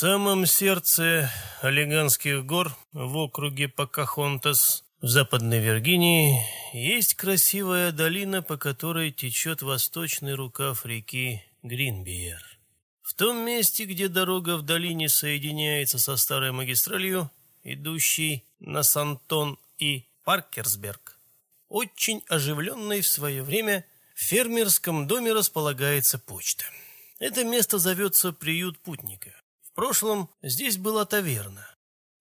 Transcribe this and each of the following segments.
самом сердце Олиганских гор, в округе Покахонтас, в Западной Виргинии, есть красивая долина, по которой течет восточный рукав реки Гринбиер. В том месте, где дорога в долине соединяется со старой магистралью, идущей на Сантон и Паркерсберг, очень оживленной в свое время, в фермерском доме располагается почта. Это место зовется «Приют путника». Прошлом здесь была таверна.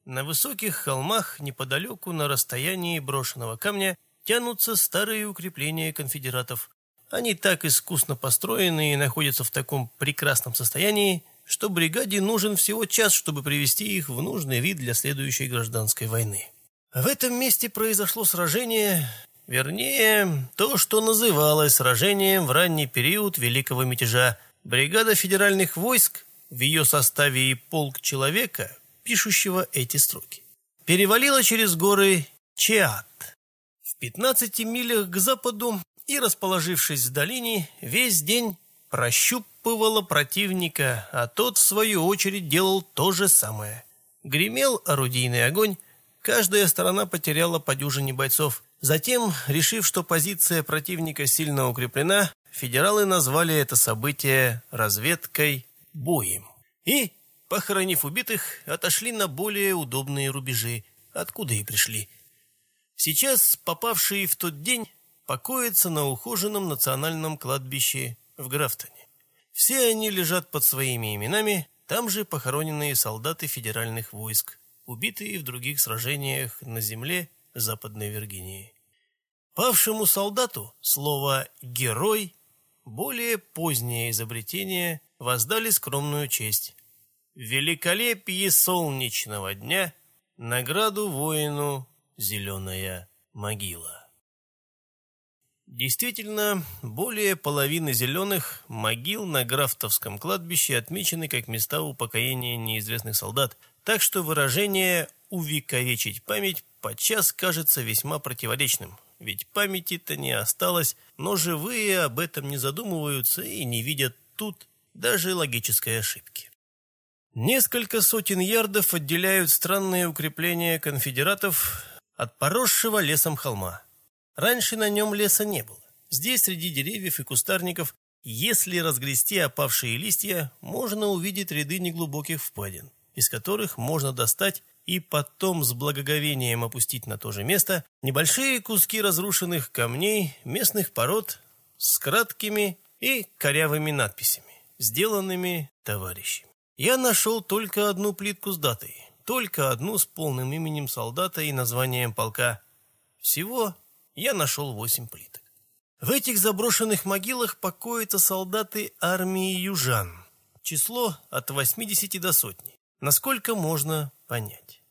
На высоких холмах неподалеку на расстоянии брошенного камня тянутся старые укрепления конфедератов. Они так искусно построены и находятся в таком прекрасном состоянии, что бригаде нужен всего час, чтобы привести их в нужный вид для следующей гражданской войны. В этом месте произошло сражение, вернее, то, что называлось сражением в ранний период Великого мятежа. Бригада федеральных войск в ее составе и полк человека, пишущего эти строки. Перевалила через горы Чиат. В 15 милях к западу и, расположившись в долине, весь день прощупывала противника, а тот, в свою очередь, делал то же самое. Гремел орудийный огонь, каждая сторона потеряла по дюжине бойцов. Затем, решив, что позиция противника сильно укреплена, федералы назвали это событие разведкой боем. И, похоронив убитых, отошли на более удобные рубежи, откуда и пришли. Сейчас попавшие в тот день покоятся на ухоженном национальном кладбище в Графтоне. Все они лежат под своими именами, там же похороненные солдаты федеральных войск, убитые в других сражениях на земле Западной Виргинии. Павшему солдату слово «герой» более позднее изобретение воздали скромную честь. В великолепии солнечного дня награду воину «Зеленая могила». Действительно, более половины зеленых могил на Графтовском кладбище отмечены как места упокоения неизвестных солдат, так что выражение «увековечить память» подчас кажется весьма противоречным, ведь памяти-то не осталось, но живые об этом не задумываются и не видят тут даже логической ошибки. Несколько сотен ярдов отделяют странные укрепления конфедератов от поросшего лесом холма. Раньше на нем леса не было. Здесь среди деревьев и кустарников, если разгрести опавшие листья, можно увидеть ряды неглубоких впадин, из которых можно достать и потом с благоговением опустить на то же место небольшие куски разрушенных камней местных пород с краткими и корявыми надписями сделанными товарищами. Я нашел только одну плитку с датой, только одну с полным именем солдата и названием полка. Всего я нашел восемь плиток. В этих заброшенных могилах покоятся солдаты армии южан. Число от 80 до сотни, насколько можно понять.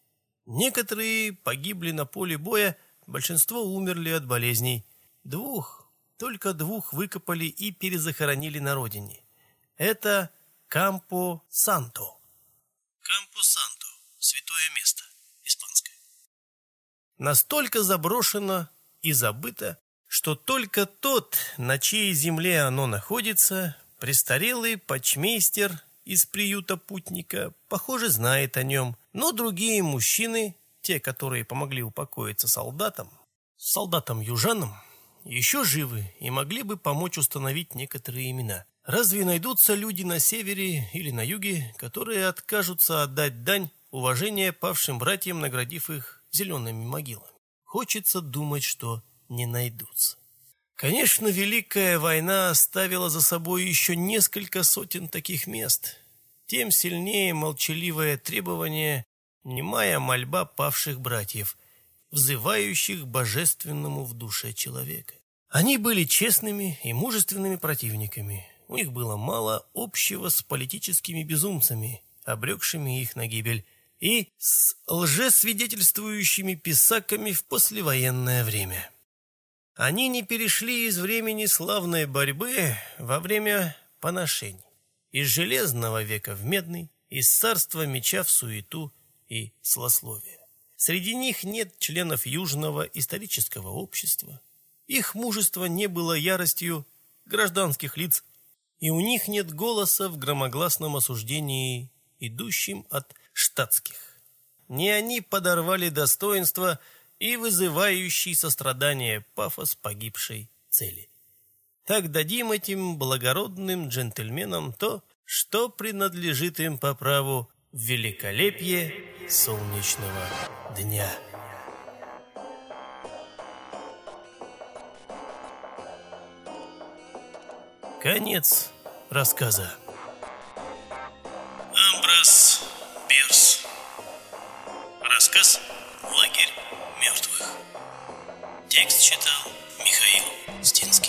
Некоторые погибли на поле боя, большинство умерли от болезней. Двух, только двух выкопали и перезахоронили на родине. Это Кампо-Санто. Кампо-Санто. Святое место. Испанское. Настолько заброшено и забыто, что только тот, на чьей земле оно находится, престарелый почмейстер из приюта путника, похоже, знает о нем, но другие мужчины, те, которые помогли упокоиться солдатам, солдатам-южанам, еще живы и могли бы помочь установить некоторые имена. Разве найдутся люди на севере или на юге, которые откажутся отдать дань уважения павшим братьям, наградив их зелеными могилами? Хочется думать, что не найдутся. Конечно, Великая война оставила за собой еще несколько сотен таких мест. Тем сильнее молчаливое требование, немая мольба павших братьев, взывающих божественному в душе человека. Они были честными и мужественными противниками, у них было мало общего с политическими безумцами, обрекшими их на гибель, и с лжесвидетельствующими писаками в послевоенное время. Они не перешли из времени славной борьбы во время поношений, из железного века в медный, из царства меча в суету и слословие. Среди них нет членов Южного исторического общества. Их мужество не было яростью гражданских лиц и у них нет голоса в громогласном осуждении идущим от штатских. Не они подорвали достоинство и вызывающий сострадание пафос погибшей цели. Так дадим этим благородным джентльменам то, что принадлежит им по праву великолепие солнечного дня. Конец рассказа. Амброс Берс, Рассказ «Лагерь мертвых». Текст читал Михаил Стинский.